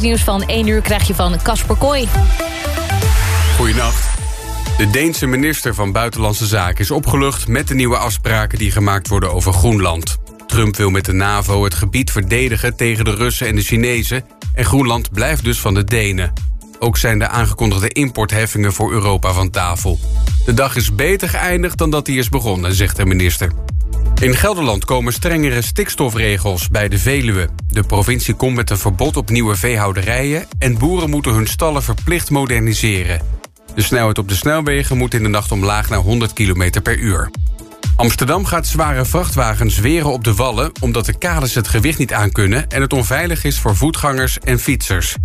nieuws van 1 uur krijg je van Casper Kooi. Goedenacht. De Deense minister van Buitenlandse Zaken is opgelucht... met de nieuwe afspraken die gemaakt worden over Groenland. Trump wil met de NAVO het gebied verdedigen tegen de Russen en de Chinezen... en Groenland blijft dus van de Denen. Ook zijn de aangekondigde importheffingen voor Europa van tafel. De dag is beter geëindigd dan dat hij is begonnen, zegt de minister. In Gelderland komen strengere stikstofregels bij de Veluwe. De provincie komt met een verbod op nieuwe veehouderijen... en boeren moeten hun stallen verplicht moderniseren. De snelheid op de snelwegen moet in de nacht omlaag naar 100 km per uur. Amsterdam gaat zware vrachtwagens weren op de wallen... omdat de kades het gewicht niet aankunnen... en het onveilig is voor voetgangers en fietsers.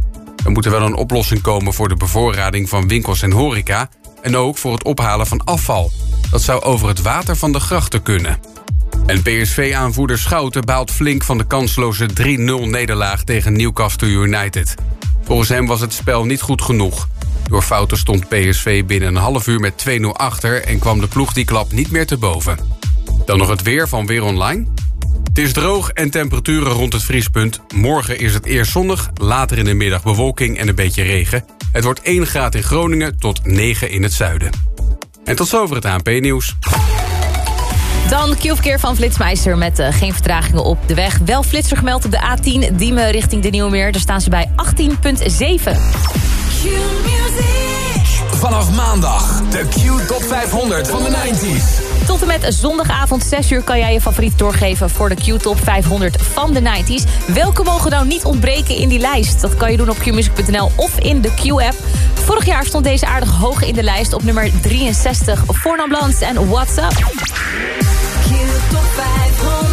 Er moet wel een oplossing komen voor de bevoorrading van winkels en horeca... en ook voor het ophalen van afval. Dat zou over het water van de grachten kunnen. En PSV-aanvoerder Schouten baalt flink van de kansloze 3-0-nederlaag tegen Newcastle United. Volgens hem was het spel niet goed genoeg. Door fouten stond PSV binnen een half uur met 2-0 achter... en kwam de ploeg die klap niet meer te boven. Dan nog het weer van Weer Online. Het is droog en temperaturen rond het vriespunt. Morgen is het eerst zonnig, later in de middag bewolking en een beetje regen. Het wordt 1 graad in Groningen tot 9 in het zuiden. En tot zover het ANP-nieuws. Dan Q-verkeer van Flitsmeister met uh, geen vertragingen op de weg. Wel flitser gemeld op de A10 Diemen richting de Nieuwmeer. Daar staan ze bij 18.7. Vanaf maandag de Q Top 500 van de 90s. Tot en met zondagavond 6 uur kan jij je favoriet doorgeven voor de Q-top 500 van de 90s. Welke mogen nou niet ontbreken in die lijst? Dat kan je doen op qmusic.nl of in de Q-app. Vorig jaar stond deze aardig hoog in de lijst op nummer 63. Fornam Blans en What's Up. Q-top 500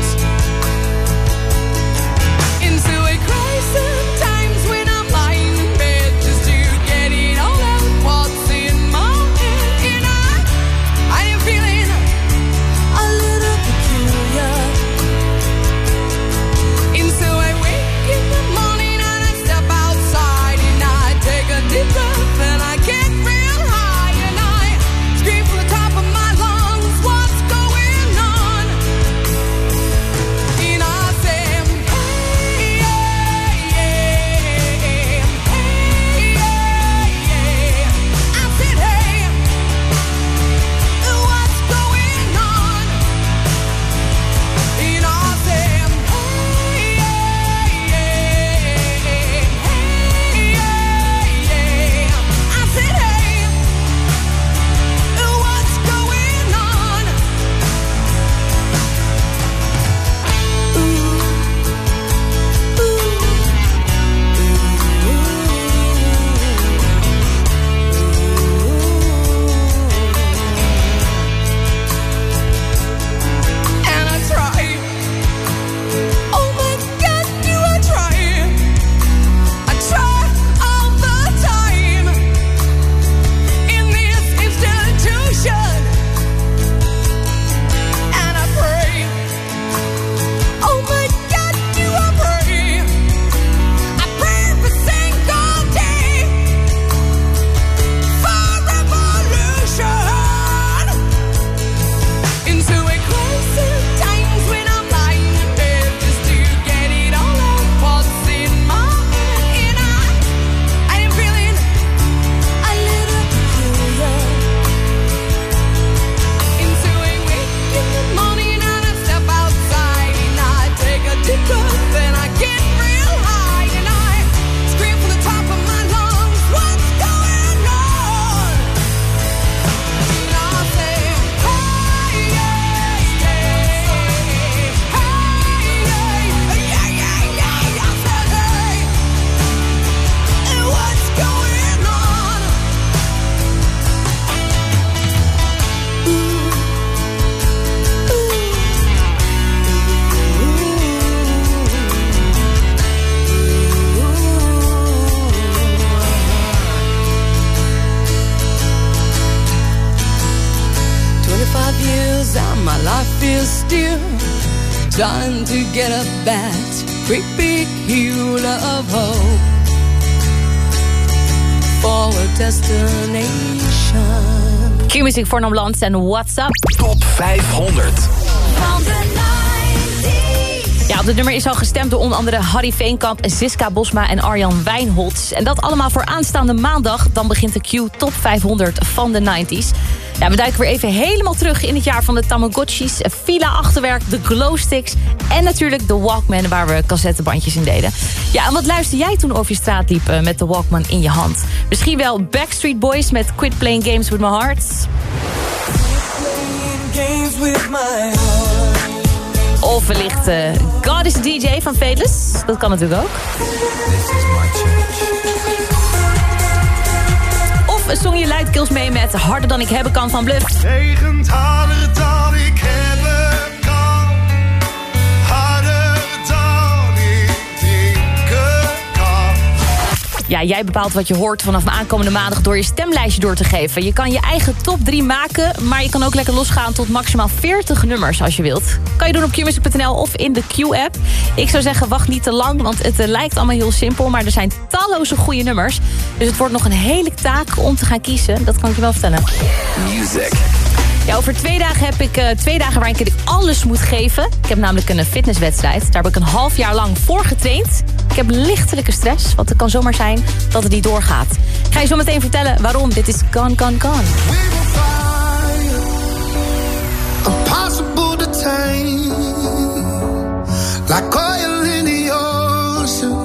Q-Music voor Namland en What's Up. Top 500. Van de 90s. Ja, op dit nummer is al gestemd door onder andere Harry Veenkamp, Siska Bosma en Arjan Wijnholz. En dat allemaal voor aanstaande maandag. Dan begint de Q Top 500 van de 90s. Ja, we duiken weer even helemaal terug in het jaar van de Tamagotchis, Fila Achterwerk, de Glowsticks en natuurlijk de Walkman waar we cassettebandjes in deden. Ja, en wat luister jij toen over je straat liep eh, met de Walkman in je hand? Misschien wel Backstreet Boys met Quit Playing Games With My Heart. Games with my heart. Of wellicht eh, God is DJ van Fateless. Dat kan natuurlijk ook. Of zong je luidkeels mee met Harder dan ik hebben kan van Bluff. Harder dan ik Ja, jij bepaalt wat je hoort vanaf aankomende maandag door je stemlijstje door te geven. Je kan je eigen top 3 maken, maar je kan ook lekker losgaan tot maximaal 40 nummers als je wilt. Kan je doen op qmusic.nl of in de Q-app. Ik zou zeggen, wacht niet te lang, want het eh, lijkt allemaal heel simpel, maar er zijn talloze goede nummers. Dus het wordt nog een hele taak om te gaan kiezen, dat kan ik je wel vertellen. Music. Ja, over twee dagen heb ik eh, twee dagen waarin ik alles moet geven. Ik heb namelijk een eh, fitnesswedstrijd. Daar heb ik een half jaar lang voor getraind. Ik heb lichtelijke stress, want het kan zomaar zijn dat het niet doorgaat. Ik ga je zo meteen vertellen waarom. Dit is Gone, Gone, Gone. Like oil in.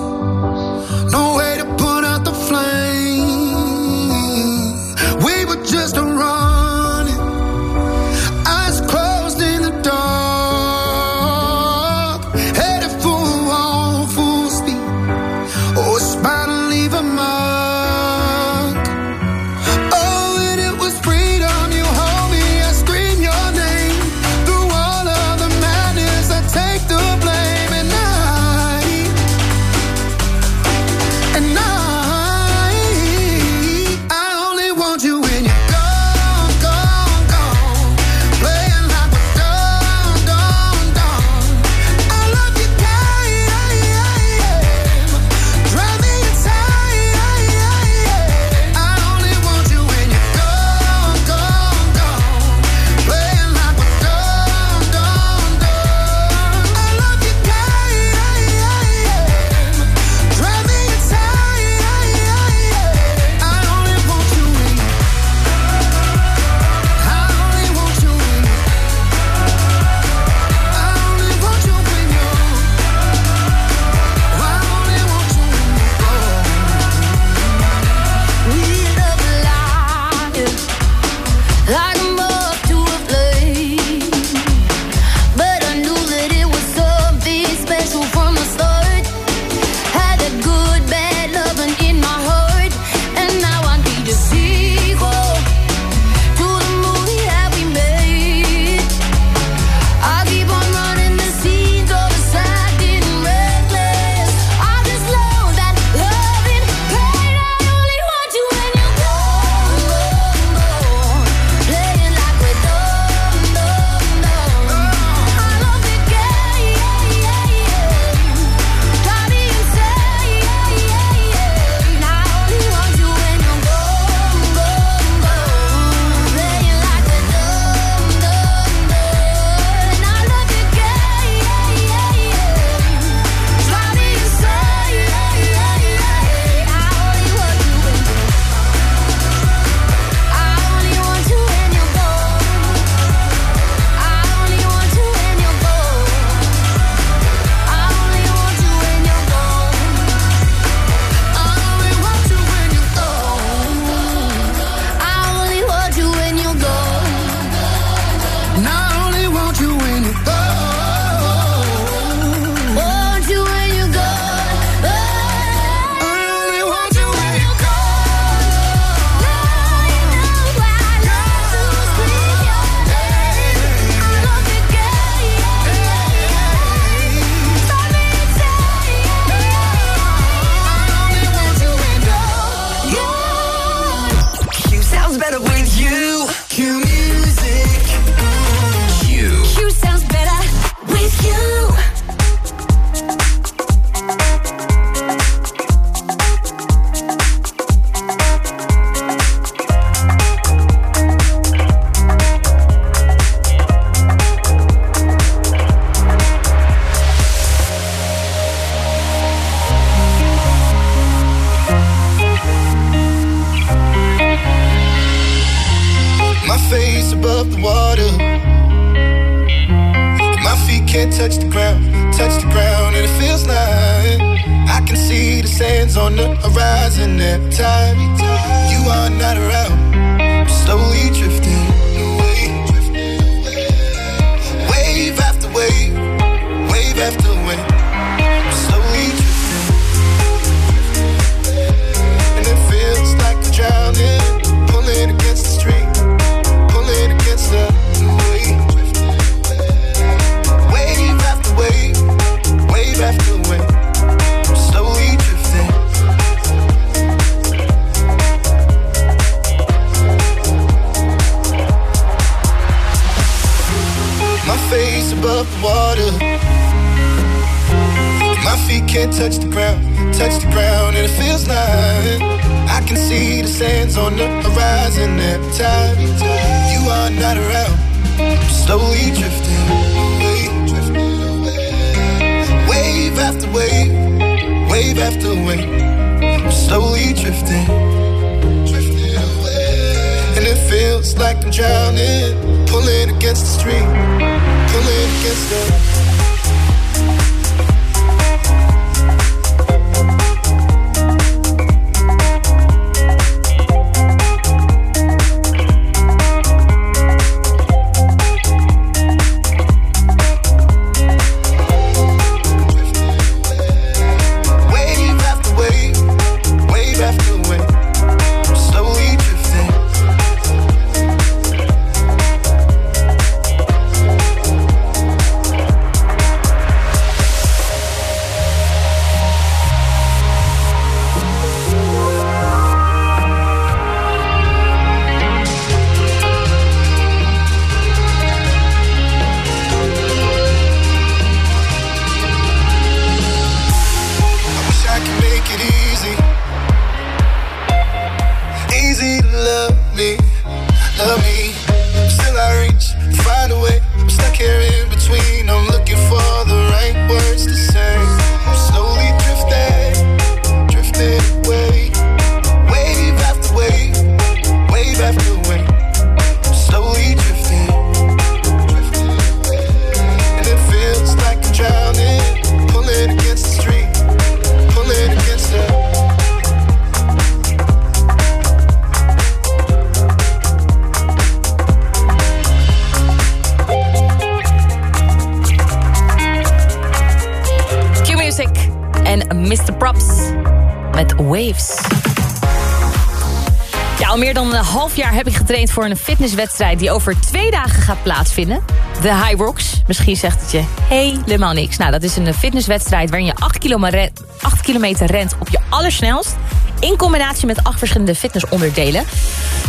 Voor een fitnesswedstrijd... die over twee dagen gaat plaatsvinden. De High Rocks. Misschien zegt het je helemaal niks. Nou, dat is een fitnesswedstrijd waarin je 8 kilometer, 8 kilometer rent op je allersnelst... in combinatie met acht verschillende fitnessonderdelen.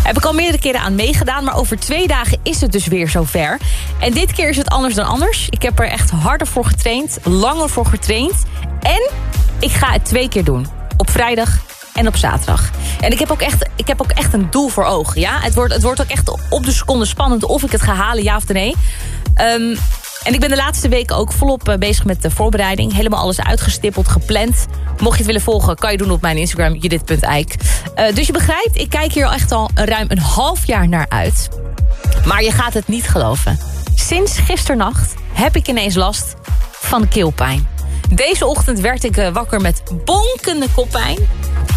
Heb ik al meerdere keren aan meegedaan... maar over twee dagen is het dus weer zover. En dit keer is het anders dan anders. Ik heb er echt harder voor getraind, langer voor getraind... en ik ga het twee keer doen. Op vrijdag en op zaterdag. En ik heb ook echt, ik heb ook echt een doel voor ogen. Ja? Het, wordt, het wordt ook echt op de seconde spannend of ik het ga halen, ja of nee. Ehm, en ik ben de laatste weken ook volop eh, bezig met de voorbereiding. Helemaal alles uitgestippeld, gepland. Mocht je het willen volgen, kan je doen op mijn Instagram, judith.eik. Uh, dus je begrijpt, ik kijk hier echt al ruim een half jaar naar uit. Maar je gaat het niet geloven. Sinds gisternacht heb ik ineens last van keelpijn. Deze ochtend werd ik eh, wakker met bonkende koppijn,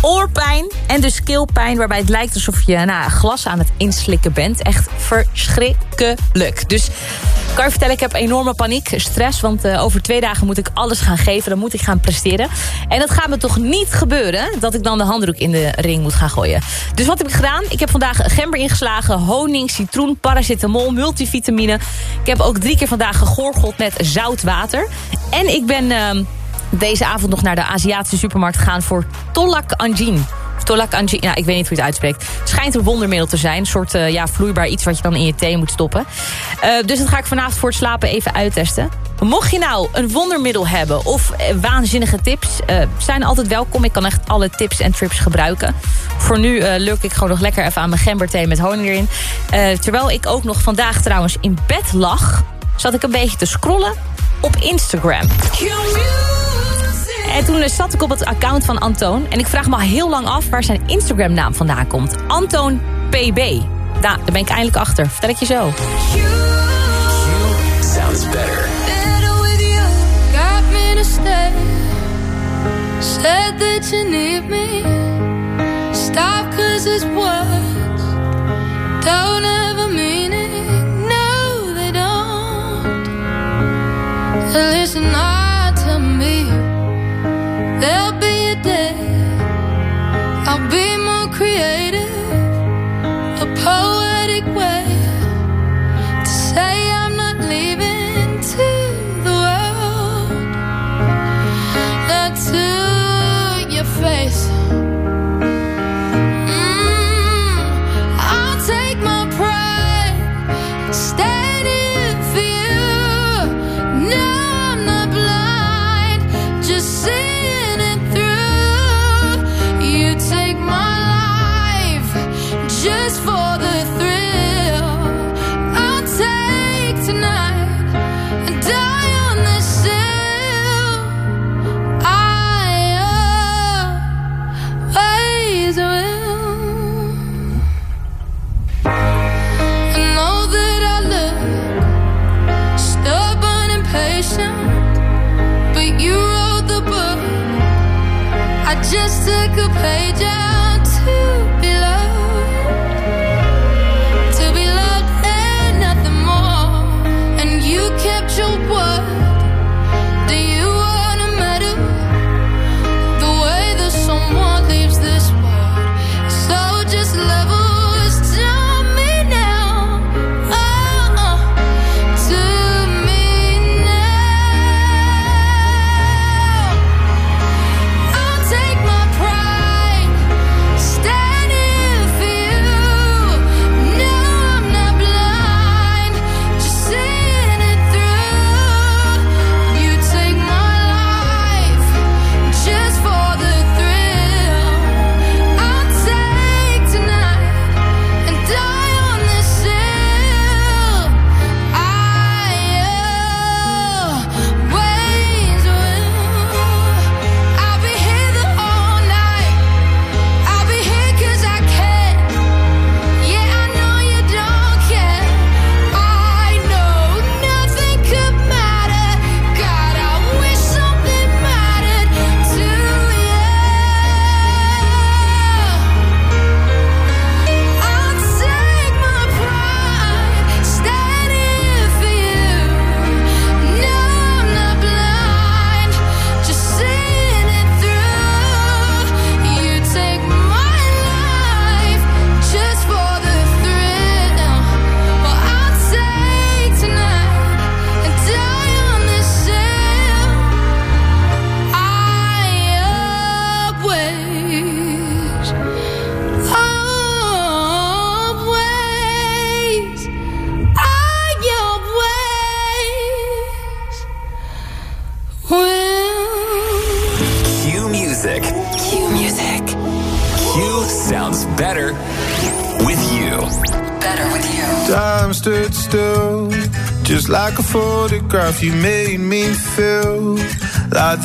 oorpijn en dus keelpijn... waarbij het lijkt alsof je nou, glas aan het inslikken bent. Echt verschrikkelijk. Dus kan je vertellen, ik heb enorme paniek, stress... want uh, over twee dagen moet ik alles gaan geven, dan moet ik gaan presteren. En dat gaat me toch niet gebeuren dat ik dan de handdoek in de ring moet gaan gooien. Dus wat heb ik gedaan? Ik heb vandaag gember ingeslagen, honing, citroen, paracetamol, multivitamine. Ik heb ook drie keer vandaag gegorgeld met zout water. En ik ben... Uh, deze avond nog naar de Aziatische supermarkt gegaan voor Tolak Anjin. Tolak Anjin, ja, ik weet niet hoe je het uitspreekt. Schijnt een wondermiddel te zijn. Een soort uh, ja, vloeibaar iets wat je dan in je thee moet stoppen. Uh, dus dat ga ik vanavond voor het slapen even uittesten. Mocht je nou een wondermiddel hebben of uh, waanzinnige tips... zijn altijd welkom. Ik kan echt alle tips en trips gebruiken. Voor nu lurk ik gewoon nog lekker even aan mijn gemberthee met honing erin. terwijl ik ook nog vandaag trouwens in bed lag... zat ik een beetje te scrollen op Instagram. En toen zat ik op het account van Antoon. En ik vraag me al heel lang af waar zijn Instagram-naam vandaan komt. Antoon PB. Nou, daar ben ik eindelijk achter. Vertel ik je zo. could pay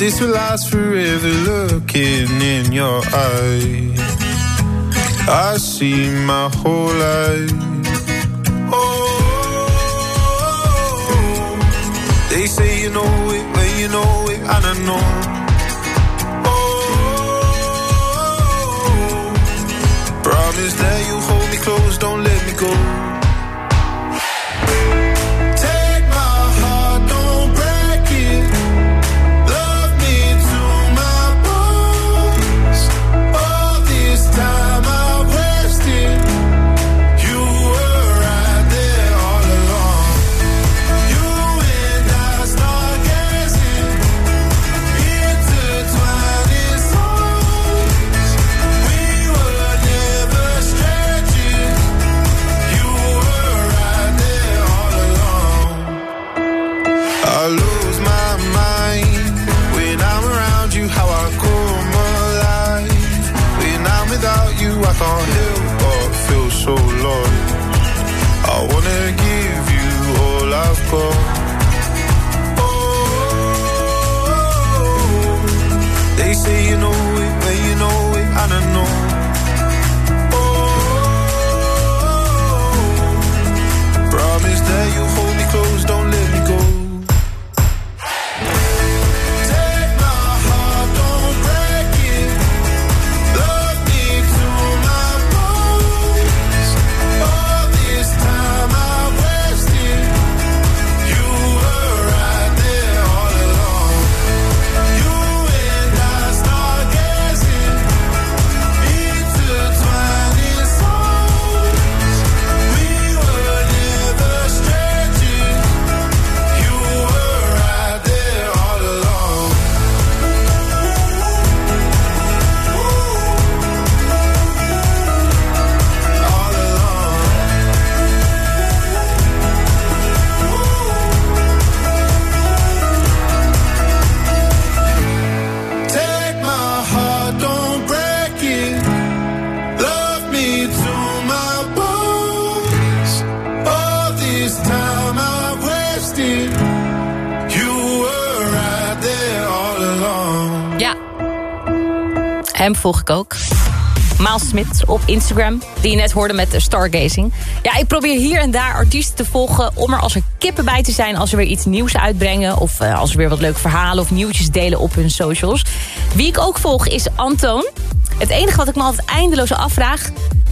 this will last. Hem volg ik ook. Smit op Instagram, die je net hoorde met Stargazing. Ja, ik probeer hier en daar artiesten te volgen... om er als er kippen bij te zijn als ze weer iets nieuws uitbrengen... of eh, als ze weer wat leuke verhalen of nieuwtjes delen op hun socials. Wie ik ook volg is Antoon. Het enige wat ik me altijd eindeloos afvraag...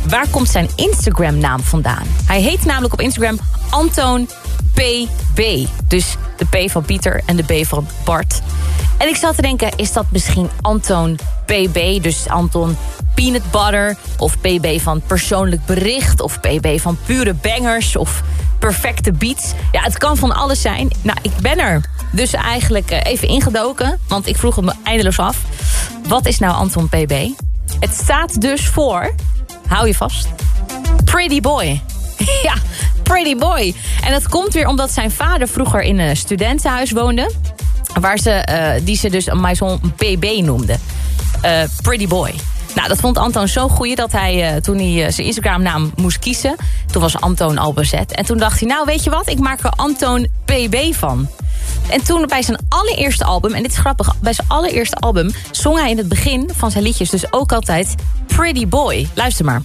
waar komt zijn Instagram-naam vandaan? Hij heet namelijk op Instagram Antoon PB. Dus de P van Pieter en de B van Bart. En ik zat te denken, is dat misschien Antoon PB? Dus Anton Peanut Butter of PB van persoonlijk bericht... of PB van pure bangers of perfecte beats. Ja, het kan van alles zijn. Nou, ik ben er dus eigenlijk eh, even ingedoken... want ik vroeg het me eindeloos af. Wat is nou Anton PB? Het staat dus voor, hou je vast, Pretty Boy. ja, Pretty Boy. En dat komt weer omdat zijn vader vroeger in een studentenhuis woonde... Waar ze, eh, die ze dus Maison PB noemde. Eh, Pretty Boy. Nou, dat vond Antoon zo goed dat hij, eh, toen hij zijn Instagram-naam moest kiezen... toen was Antoon al bezet. En toen dacht hij, nou weet je wat, ik maak er Antoon PB van. En toen bij zijn allereerste album, en dit is grappig... bij zijn allereerste album zong hij in het begin van zijn liedjes... dus ook altijd Pretty Boy. Luister maar.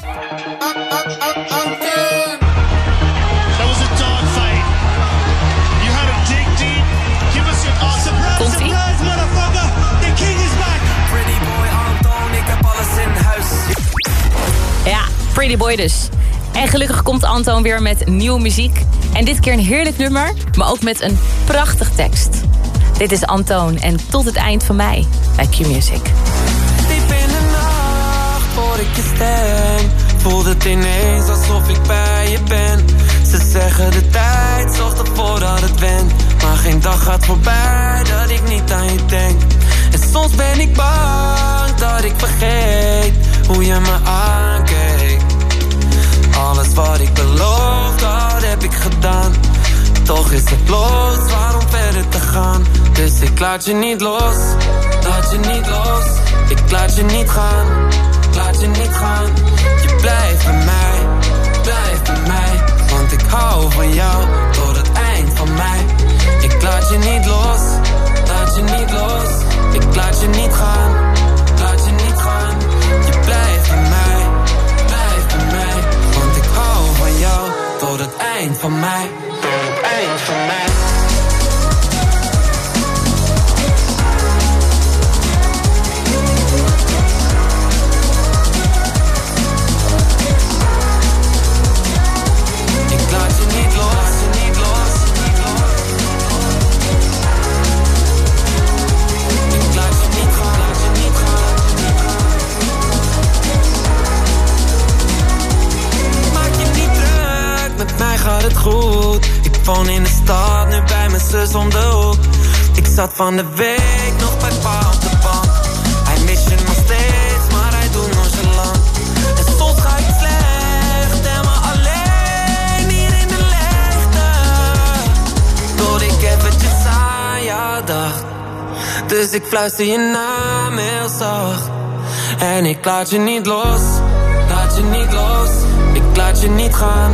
Pretty Boy dus. En gelukkig komt Antoon weer met nieuwe muziek. En dit keer een heerlijk nummer, maar ook met een prachtig tekst. Dit is Antoon en tot het eind van mij bij Q-Music. Diep in de nacht hoor ik je stem. Voelt het ineens alsof ik bij je ben. Ze zeggen de tijd zorgt ervoor dat het went. Maar geen dag gaat voorbij dat ik niet aan je denk. En soms ben ik bang dat ik vergeet hoe je me aankeek. Alles wat ik beloofd had heb ik gedaan. Toch is het los, waarom verder te gaan? Dus ik laat je niet los, laat je niet los. Ik laat je niet gaan, laat je niet gaan. Je blijft bij mij, blijf bij mij. Want ik hou van jou tot het eind van mij. Ik laat je niet los, laat je niet los. Ik laat je niet gaan, tot het eind Ik woon in de stad, nu bij mijn zus om de hoek. Ik zat van de week nog bij pa op de bank. Hij mist je nog steeds, maar hij doet nonchalant. En soms ga ik slecht en maar alleen hier in de leegte. Tot ik eventjes aan jou dacht. Dus ik fluister je naam heel zacht. En ik laat je niet los, laat je niet los. Ik laat je niet gaan,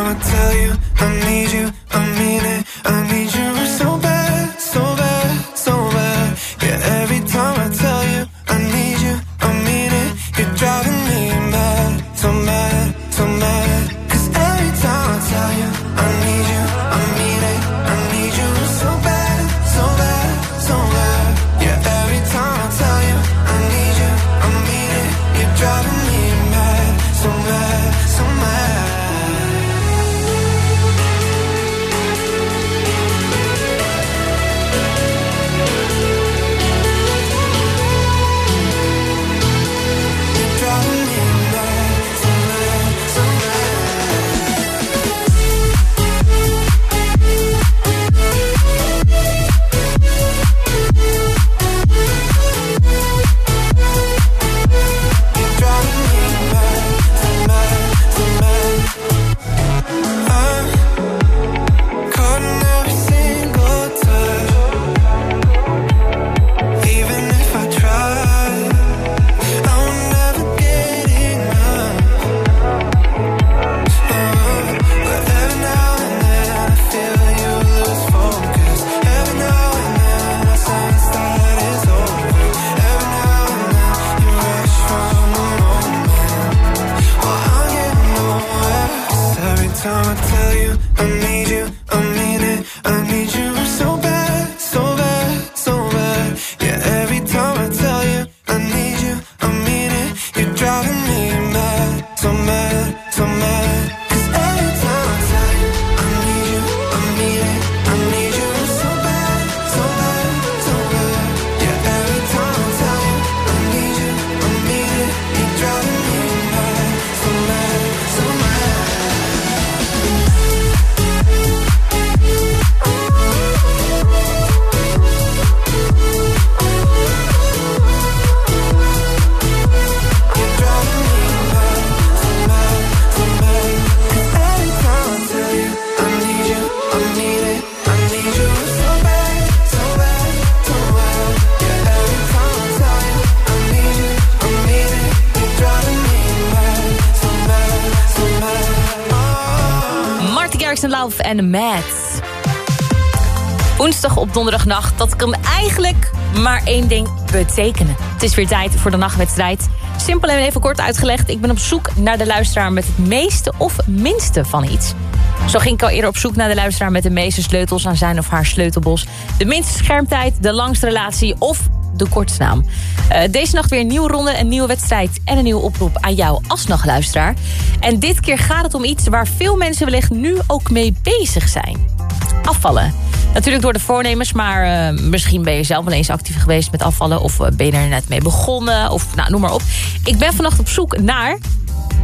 I'ma tell you I need en Matt. Woensdag op donderdagnacht, dat kan eigenlijk maar één ding betekenen. Het is weer tijd voor de nachtwedstrijd. Simpel en even kort uitgelegd. Ik ben op zoek naar de luisteraar met het meeste of minste van iets. Zo ging ik al eerder op zoek naar de luisteraar met de meeste sleutels aan zijn of haar sleutelbos. De minste schermtijd, de langste relatie of de kortste naam. Eh, deze nacht weer een nieuwe ronde, een nieuwe wedstrijd en een nieuwe oproep aan jou als nachtluisteraar. En dit keer gaat het om iets waar veel mensen wellicht nu ook mee bezig zijn. Afvallen. Natuurlijk door de voornemens, maar eh, misschien ben je zelf wel eens actief geweest met afvallen... of eh, ben je er net mee begonnen, of nou, noem maar op. Ik ben vannacht op zoek naar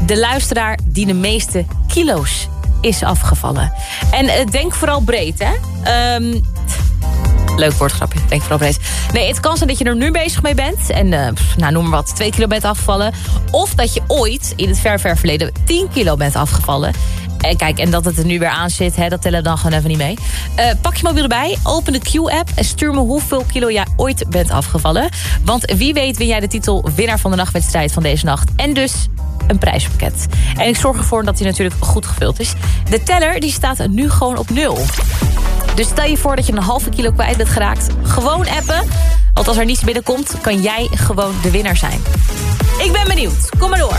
de luisteraar die de meeste kilo's is afgevallen. En denk vooral breed, hè? Ehm, Leuk woordgrapje, denk vooral breed. Nee, het kan zijn dat je er nu bezig mee bent. En eh, nou, noem maar wat, 2 kilo bent afgevallen. Of dat je ooit in het ver verleden 10 kilo bent afgevallen. En kijk, en dat het er nu weer aan zit, hè, dat tellen we dan gewoon even niet mee. Eh, pak je mobiel erbij, open de Q-app... en stuur me hoeveel kilo jij ooit bent afgevallen. Want wie weet win jij de titel winnaar van de nachtwedstrijd van deze nacht. En dus een prijspakket. En ik zorg ervoor dat die natuurlijk goed gevuld is. De teller die staat nu gewoon op nul. Dus stel je voor dat je een halve kilo kwijt bent geraakt. Gewoon appen. Want als er niets binnenkomt, kan jij gewoon de winnaar zijn. Ik ben benieuwd. Kom maar door.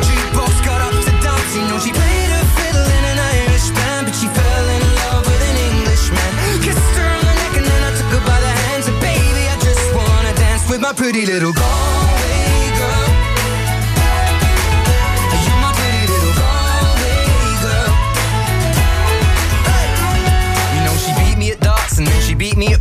up to dance, you know she played a fiddle in an Irish band, but she fell in love with an Englishman. Kissed her on the neck and then I took her by the baby, I just wanna dance with my pretty little Galway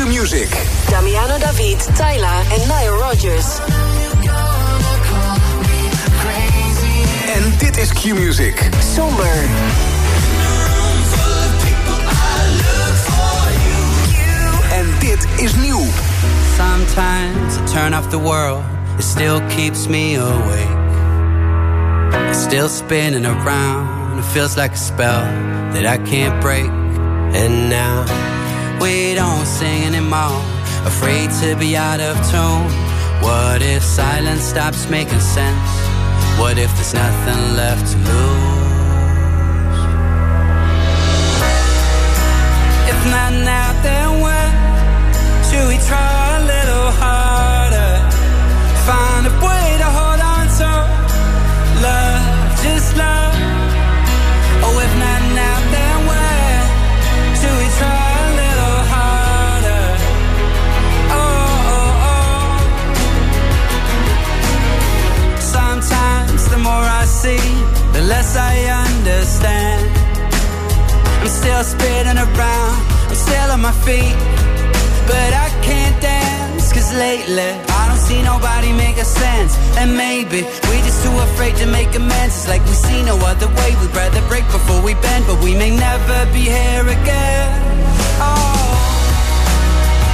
Q-Music. Damiano David, Tyla en Nile Rodgers. En dit is Q-Music. Somber. En dit is nieuw. Sometimes I turn off the world, it still keeps me awake. It's still spinning around, it feels like a spell that I can't break. And now we don't sing anymore, afraid to be out of tune. What if silence stops making sense? What if there's nothing left to lose? And maybe we're just too afraid to make amends. It's like we see no other way. We'd rather break before we bend But we may never be here again. Oh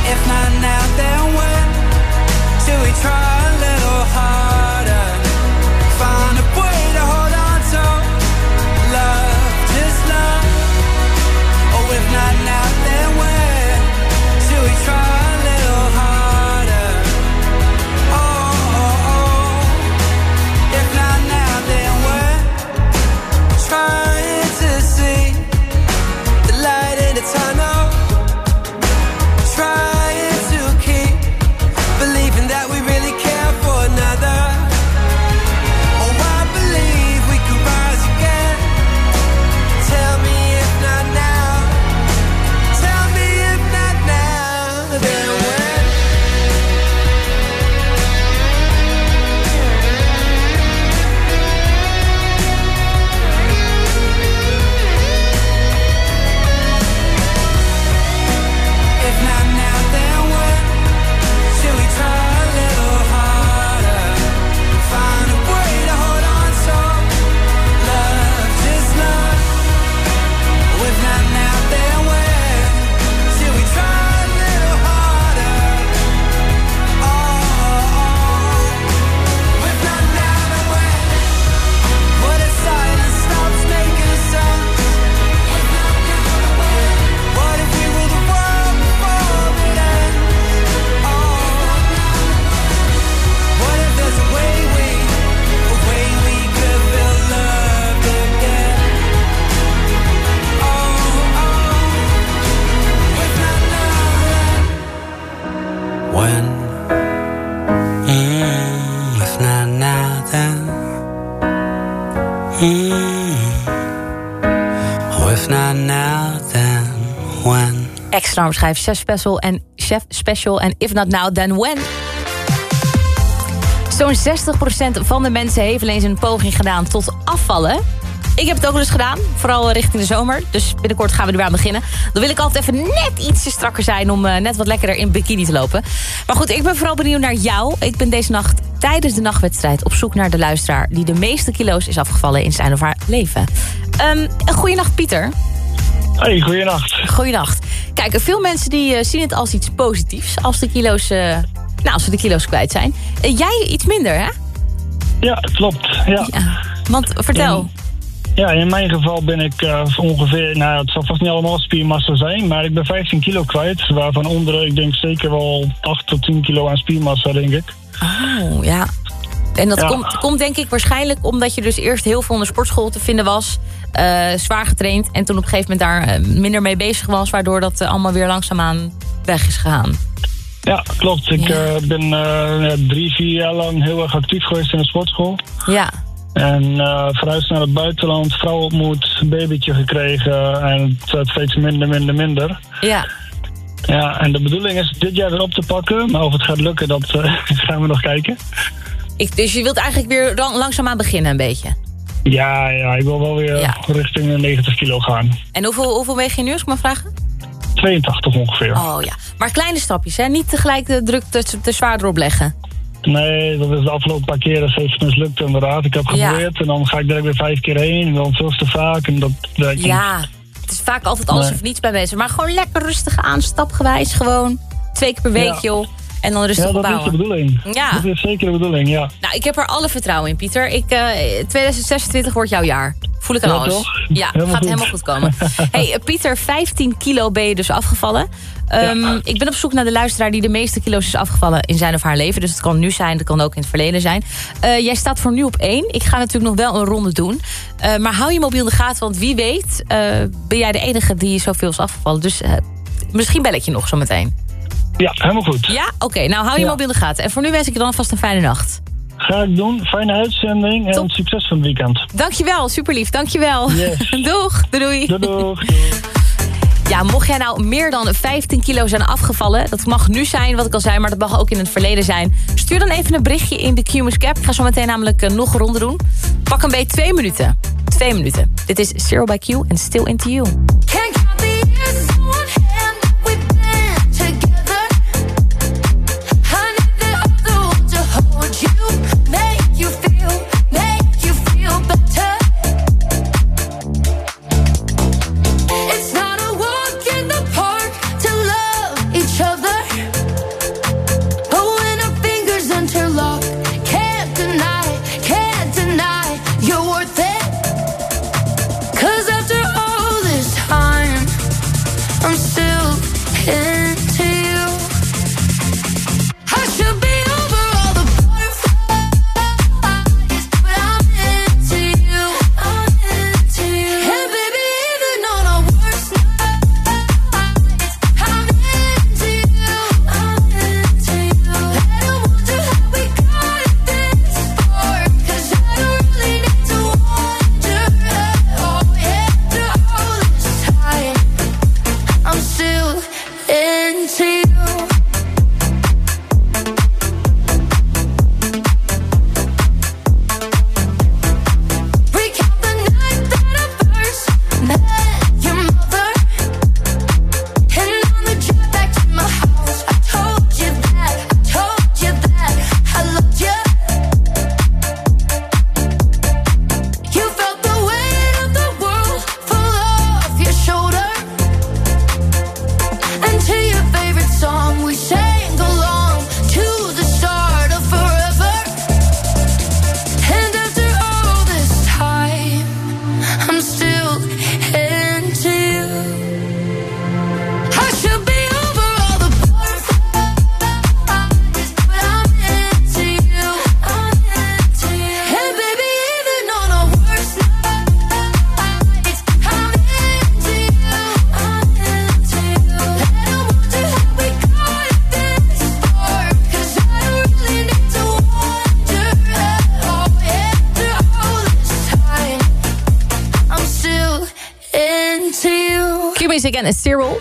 If not now then when Should we try a little harder schrijft Chef Special en Chef Special en If Not Now, Then When. Zo'n 60% van de mensen heeft wel eens een poging gedaan tot afvallen. Ik heb het ook wel eens gedaan, vooral richting de zomer. Dus binnenkort gaan we er weer aan beginnen. Dan wil ik altijd even net ietsje strakker zijn... om eh, net wat lekkerder in bikini te lopen. Maar goed, ik ben vooral benieuwd naar jou. Ik ben deze nacht tijdens de nachtwedstrijd op zoek naar de luisteraar... die de meeste kilo's is afgevallen in zijn of haar leven. Um, goeienacht, Pieter. Hey, goeienacht. Goeienacht. Kijk, veel mensen die eh, zien het als iets positiefs... als de kilo's, eh, nou, als ze de kilo's kwijt zijn. Eh, jij iets minder, hè? Ja, klopt. Ja. Want, vertel. Ja, in mijn geval ben ik ongeveer, nou het zal vast niet allemaal spiermassa zijn, maar ik ben 15 kilo kwijt. Waarvan onder, ik denk zeker wel 8 tot 10 kilo aan spiermassa, denk ik. Oh, ja. En dat Ja. komt, komt denk ik waarschijnlijk omdat je dus eerst heel veel in de sportschool te vinden was. eh, zwaar getraind en toen op een gegeven moment daar eh, minder mee bezig was. Waardoor dat eh, allemaal weer langzaamaan weg is gegaan. Ja, klopt. Ik ben drie, vier jaar lang heel erg actief geweest in de sportschool. Ja. En verhuisd naar het buitenland, vrouw ontmoet, een babytje gekregen en het werd steeds minder, minder, minder. Ja. Ja, en de bedoeling is dit jaar weer op te pakken, maar of het gaat lukken, dat gaan we nog kijken. Ik, dus je wilt eigenlijk weer lang, langzaamaan beginnen een beetje. Ja, ja, ik wil wel weer richting de 90 kilo gaan. En hoeveel, hoeveel weeg je nu als ik mag vragen? 82 ongeveer. Oh ja. Maar kleine stapjes, hè? Niet tegelijk de druk te, te zwaar erop leggen. Nee, dat is de afgelopen paar keren steeds mislukt inderdaad. Ik heb Ja. geprobeerd en dan ga ik direct weer vijf keer heen. En dan veel te vaak en dat werkt niet. Ja, het is vaak altijd alles Nee. of niets bij mensen. Maar gewoon lekker rustig aan, stapgewijs gewoon. Twee keer per week, Ja. joh. En dan rustig Ja, dat is de bedoeling. Ja. Dat is zeker de bedoeling, ja. Nou, ik heb er alle vertrouwen in, Pieter. Ik, eh 2026 wordt jouw jaar. Voel ik aan Ja, alles. toch? Ja, Helemaal gaat goed. helemaal goed komen. hey, eh, Pieter, 15 kilo ben je dus afgevallen. Ehm, Ik ben op zoek naar de luisteraar die de meeste kilo's is afgevallen in zijn of haar leven. Dus het kan nu zijn, het kan ook in het verleden zijn. Eh, jij staat voor nu op één. Ik ga natuurlijk nog wel een ronde doen. Eh, maar hou je mobiel in de gaten, want wie weet eh, ben jij de enige die zoveel is afgevallen. Dus eh, misschien bel ik je nog zo meteen. Ja, helemaal goed. Ja? Oké, nou hou je Ja. mobiel in de gaten. En voor nu wens ik je dan vast een fijne nacht. Ga ik doen. Fijne uitzending en succes van het weekend. Dankjewel, super lief. Dankjewel. Doeg, doei. Doei, doeg. Ja, mocht jij nou meer dan 15 kilo zijn afgevallen... dat mag nu zijn, wat ik al zei, maar dat mag ook in het verleden zijn... stuur dan even een berichtje in de Cumus Cap. Ik ga zo meteen namelijk eh, nog een ronde doen. Pak een beetje twee minuten. Twee minuten. Dit is Zero by Q en Still Into You. Can't Q-Music en Cyril.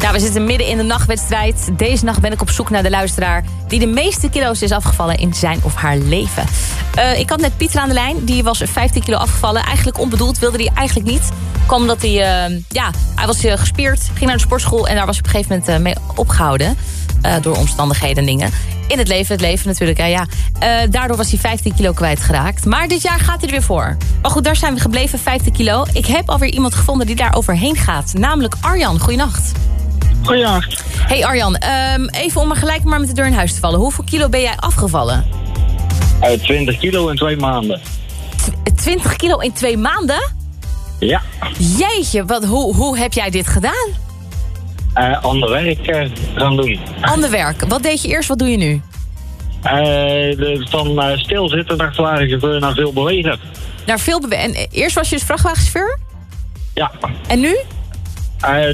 Nou, we zitten midden in de nachtwedstrijd. Deze nacht ben ik op zoek naar de luisteraar... die de meeste kilo's is afgevallen in zijn of haar leven. Eh, ik had net Pieter aan de lijn. Die was 15 kilo afgevallen. Eigenlijk onbedoeld, wilde hij eigenlijk niet. Kwam omdat hij... eh, ja, hij was eh, gespierd, ging naar de sportschool... en daar was hij op een gegeven moment mee opgehouden. eh, door omstandigheden en dingen. In het leven, het leven natuurlijk, hè, ja. Eh, daardoor was hij 15 kilo kwijtgeraakt. Maar dit jaar gaat hij er weer voor. Maar goed, daar zijn we gebleven, 15 kilo. Ik heb alweer iemand gevonden die daar overheen gaat. Namelijk Arjan. Goeienacht. Goeienacht. Hey Arjan, ehm, even om maar gelijk maar met de deur in huis te vallen. Hoeveel kilo ben jij afgevallen? Eh, 20 kilo in twee maanden. 20 kilo in twee maanden? Ja, Jeetje, wat, hoe, hoe heb jij dit gedaan? Eh ander werk eh, gaan doen. Ander werk. Wat deed je eerst, wat doe je nu? Eh, de, van stilzitten naar vrachtwagenchauffeur naar veel bewegen. Naar veel bewe- En eerst was je dus vrachtwagenchauffeur? Ja, En nu?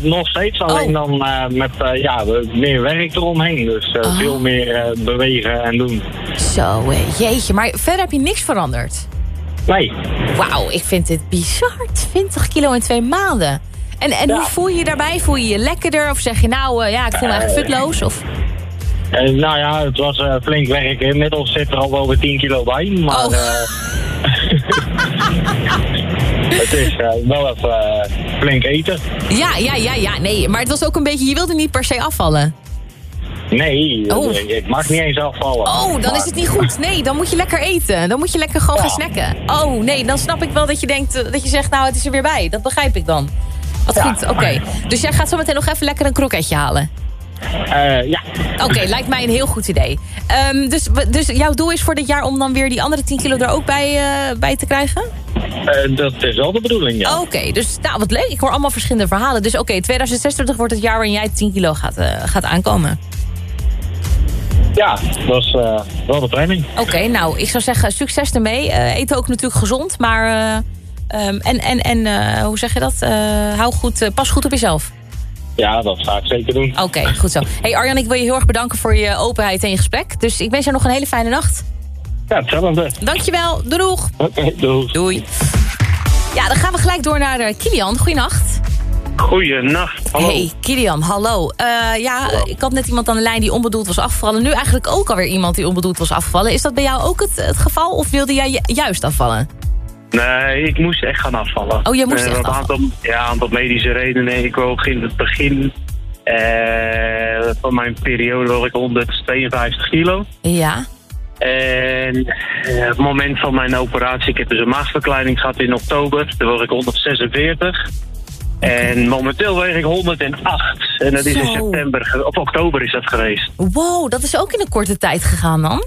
nog steeds, alleen dan eh, met ja, meer werk eromheen. Dus eh, veel meer bewegen en doen. Zo, jeetje. Maar verder heb je niks veranderd? Nee. Wauw, ik vind dit bizar. 20 kilo in twee maanden. En, en hoe voel je je daarbij? Voel je je lekkerder? Of zeg je nou, eh, ja, ik voel me eigenlijk futloos? Of... Eh, nou ja, het was eh, flink werk. Inmiddels zit er al over 10 kilo bij. Maar Oh. eh, Het is eh, wel even eh, flink eten. Ja, ja, ja, ja. Nee, maar het was ook een beetje... Je wilde niet per se afvallen. Nee, Oh. eh, ik mag niet eens afvallen. Oh, dan is het niet goed. Nee, dan moet je lekker eten. Dan moet je lekker gewoon gaan snacken. Oh, nee, dan snap ik wel dat je denkt... eh, dat je zegt, nou, het is er weer bij. Dat begrijp ik dan. Wat goed, oké. Dus jij gaat zo meteen nog even lekker een kroketje halen. Eh, ja. Oké, lijkt mij een heel goed idee. Ehm, dus, dus jouw doel is voor dit jaar om dan weer die andere 10 kilo er ook bij, eh, bij te krijgen? Eh, dat is wel de bedoeling, ja. Oké, dus nou, wat leuk. Ik hoor allemaal verschillende verhalen. Dus oké, 2026 wordt het jaar waarin jij 10 kilo gaat, gaat aankomen. Ja, dat is wel de planning. Oké, nou, ik zou zeggen, succes ermee. Eten ook natuurlijk gezond, maar... ehm, en en, en eh, hoe zeg je dat? Eh, hou goed, eh, pas goed op jezelf. Ja, dat ga ik zeker doen. Oké, goed zo. Hey Arjan, ik wil je heel erg bedanken voor je openheid en je gesprek. Dus ik wens je nog een hele fijne nacht. Ja, hetzelfde. Dankjewel, doeg. Oké, doei. Doei. Ja, dan gaan we gelijk door naar uh, Kilian. Goeienacht. Goeienacht, hallo. Hey, Kilian, hallo. Uh, ja, ik had net iemand aan de lijn die onbedoeld was afgevallen. Nu eigenlijk ook alweer iemand die onbedoeld was afgevallen. Is dat bij jou ook het, het geval of wilde jij ju- juist afvallen? Nee, ik moest echt gaan afvallen. Oh, jij moest Eh, echt een aantal, Ja, een aantal medische redenen. Ik woog in het begin eh, van mijn periode woog ik 152 kilo. Ja. En op het moment van mijn operatie, ik heb dus een maagverkleining gehad in oktober. Toen woog ik 146. En momenteel weeg ik 108. En dat is in september, of oktober is dat geweest. Wow, dat is ook in een korte tijd gegaan dan?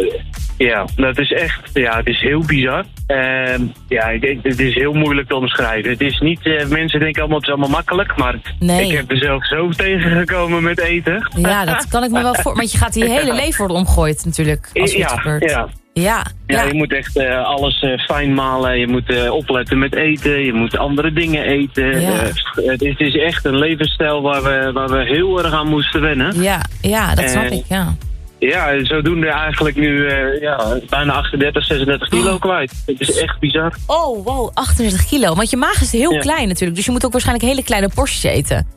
Ja, dat is echt, ja, het is heel bizar. Ehm, ja, ik denk, het is heel moeilijk te omschrijven. Het is niet, eh, mensen denken allemaal, het is allemaal makkelijk, maar Nee. ik heb er zelf zo tegengekomen met eten. Ja, dat kan ik me wel voor. Want je gaat je hele leven worden omgooid natuurlijk. Als ja, gebeurt. ja. Ja, Ja, je moet echt eh, alles eh, fijn malen. Je moet eh, opletten met eten. Je moet andere dingen eten. Ja. Het, is, echt een levensstijl waar we, waar we heel erg aan moesten wennen. Ja, ja dat snap ik, ja. Ja, zodoende eigenlijk nu ja, bijna 38, 36 kilo kwijt. Het is echt bizar. Oh, wow, 38 kilo. Want je maag is heel Ja. klein natuurlijk. Dus je moet ook waarschijnlijk hele kleine porties eten.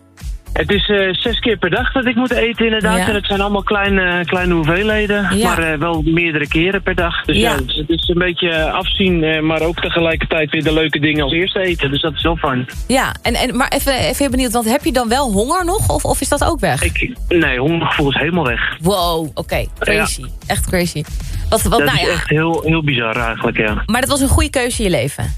Het is eh, zes keer per dag dat ik moet eten inderdaad. Ja. En het zijn allemaal kleine, kleine hoeveelheden. Ja. Maar eh, wel meerdere keren per dag. Dus Ja. ja, dus het is een beetje afzien. eh, maar ook tegelijkertijd weer de leuke dingen als eerste eten. Dus dat is wel fijn. Ja, en, en, maar even, even benieuwd. Want heb je dan wel honger nog? Of, of is dat ook weg? Ik, nee, hongergevoel is helemaal weg. Wow, oké. crazy. Echt crazy. Wat, wat, dat nou is echt heel, heel bizar eigenlijk, ja. Maar dat was een goede keuze in je leven.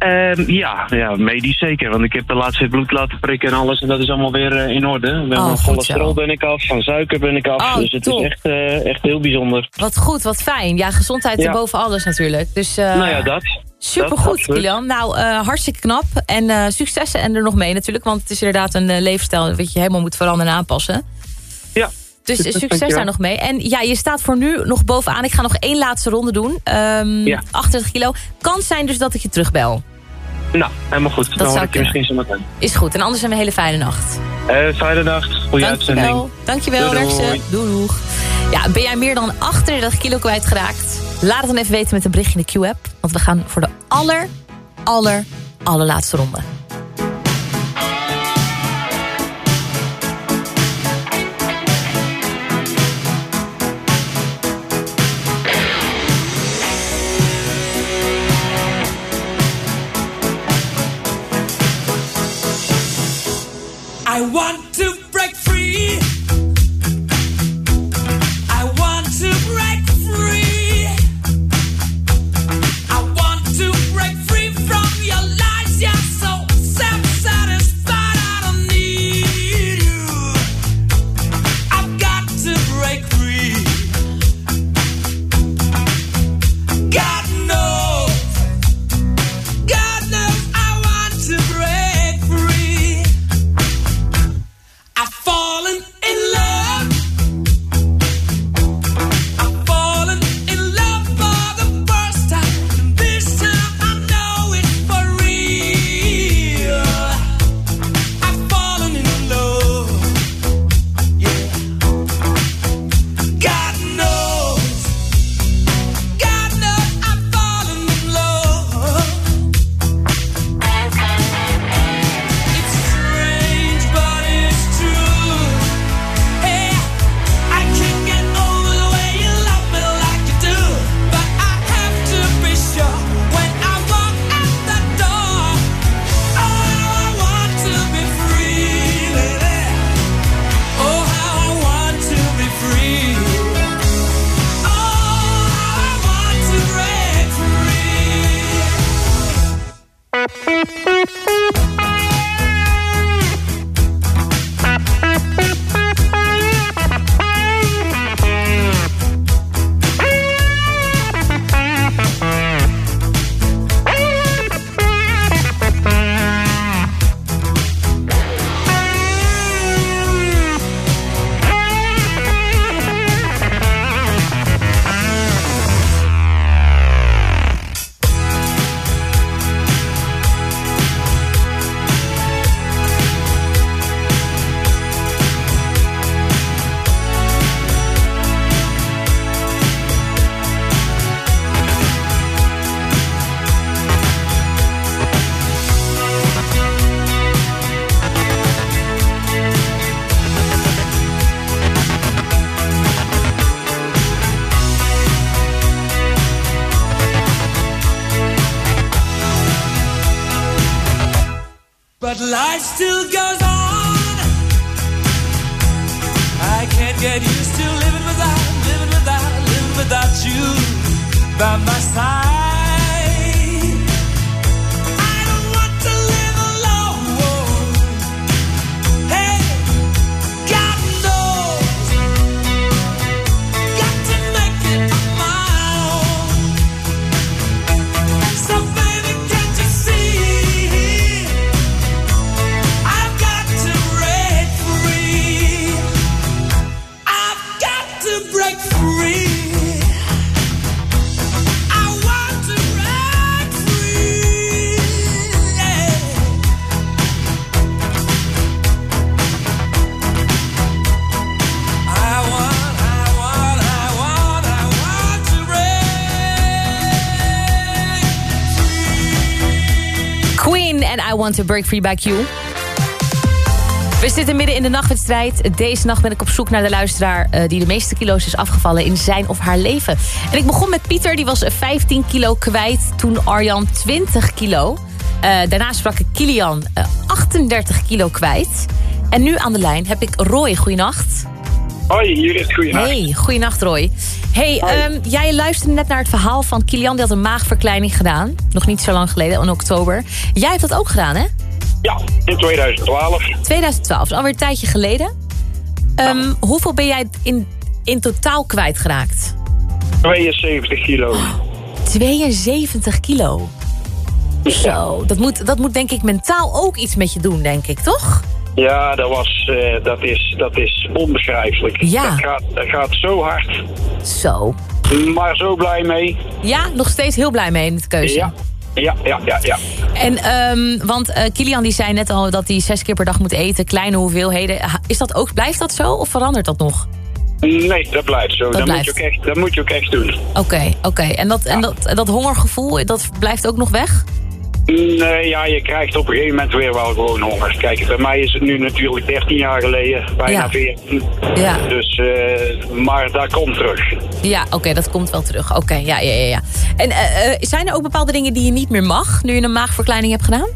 Ehm, ja, ja, medisch zeker. Want ik heb de laatste bloed laten prikken en alles. En dat is allemaal weer eh, in orde. Oh, Van cholesterol zo. ben ik af, van suiker ben ik af. Oh, dus het top. is echt, eh, echt heel bijzonder. Wat goed, wat fijn. Ja, gezondheid Ja. boven alles natuurlijk. Dus, eh, nou ja, dat. Supergoed, Dat. Kilian. Nou, hartstikke knap. En successen en er nog mee natuurlijk. Want het is inderdaad een levensstijl wat je helemaal moet veranderen en aanpassen. Ja. Dus Super, succes daar nog mee. En ja, je staat voor nu nog bovenaan. Ik ga nog één laatste ronde doen. Ehm Ja. 38 kilo. Kan zijn dus dat ik je terugbel. Nou, helemaal goed. Dan zou hoor ik je misschien zo meteen. Is goed. En anders hebben we een hele fijne nacht. Eh fijne dag, goede uitzending. Dankjewel. Doei. Doei, doeg. Ja, ben jij meer dan 38 kilo kwijtgeraakt? Laat het dan even weten met een berichtje in de Q-app. Want we gaan voor de aller, aller, allerlaatste ronde. I want to Want to Break Free by Q. We zitten midden in de nachtwedstrijd. Deze nacht ben ik op zoek naar de luisteraar... eh, die de meeste kilo's is afgevallen in zijn of haar leven. En ik begon met Pieter, die was 15 kilo kwijt... toen Arjan 20 kilo. Eh, daarna sprak ik Kilian, eh, 38 kilo kwijt. En nu aan de lijn heb ik Roy. Goeienacht. Hoi, Judith, goeienacht. Hey, goeienacht Roy. Hey, ehm, jij luisterde net naar het verhaal van Kilian. Die had een maagverkleining gedaan. Nog niet zo lang geleden, in oktober. Jij hebt dat ook gedaan, hè? Ja, in 2012. 2012, dus alweer een tijdje geleden. Ehm, Hoeveel ben jij in, in totaal kwijtgeraakt? 72 kilo. 72 kilo. Zo, dat moet, dat moet denk ik mentaal ook iets met je doen, denk ik, toch? Ja, dat, was, eh, dat, is, dat is onbeschrijfelijk. Ja. Dat gaat, dat gaat zo hard. Zo. Maar zo blij mee. Ja, nog steeds heel blij mee in het keuze. Ja, ja, ja, ja. ja. En, ehm, want eh, Kilian die zei net al dat hij zes keer per dag moet eten, kleine hoeveelheden. Is dat ook, blijft dat zo of verandert dat nog? Nee, dat blijft zo. Dat Dat, blijft. Moet je ook echt, dat moet je ook echt doen. Oké, oké. En, dat, en dat, dat hongergevoel, dat blijft ook nog weg? Nee, ja, je krijgt op een gegeven moment weer wel gewoon honger. Kijk, bij mij is het nu natuurlijk 13 jaar geleden, bijna Ja. 14. Ja. Dus, eh, maar dat komt terug. Ja, oké, dat komt wel terug. Oké, ja, ja, ja, ja. En eh, eh, zijn er ook bepaalde dingen die je niet meer mag, nu je een maagverkleining hebt gedaan?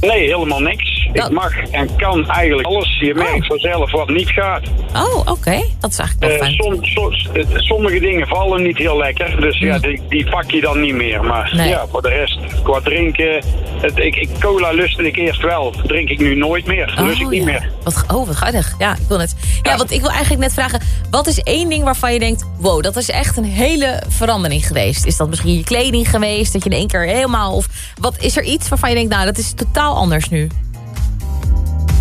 Nee, helemaal niks. Ik mag en kan eigenlijk alles. Je merkt vanzelf wat niet gaat. Oh, oké. Dat is eigenlijk wel Eh, fijn. som- soms- eh, sommige dingen vallen niet heel lekker, dus ja, die, die pak je dan niet meer. Maar Nee. ja, voor de rest, qua drinken, het, ik, ik, cola lustte ik eerst wel, drink ik nu nooit meer, lust ik niet ja. meer. Wat, oh, wat geinig. Ja, ik wil net. Ja, want ik wil eigenlijk net vragen... wat is één ding waarvan je denkt... wow, dat is echt een hele verandering geweest? Is dat misschien je kleding geweest? Dat je in één keer helemaal... of wat is er iets waarvan je denkt... nou, dat is totaal anders nu?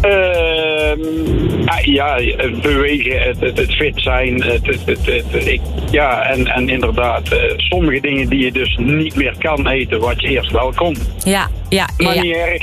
Ehm, ah, ja, het bewegen, het, het, het fit zijn, het, ik, ja, en, en inderdaad, eh, sommige dingen die je dus niet meer kan eten, wat je eerst wel kon. Ja, ja, ja. Maar ja. niet erg,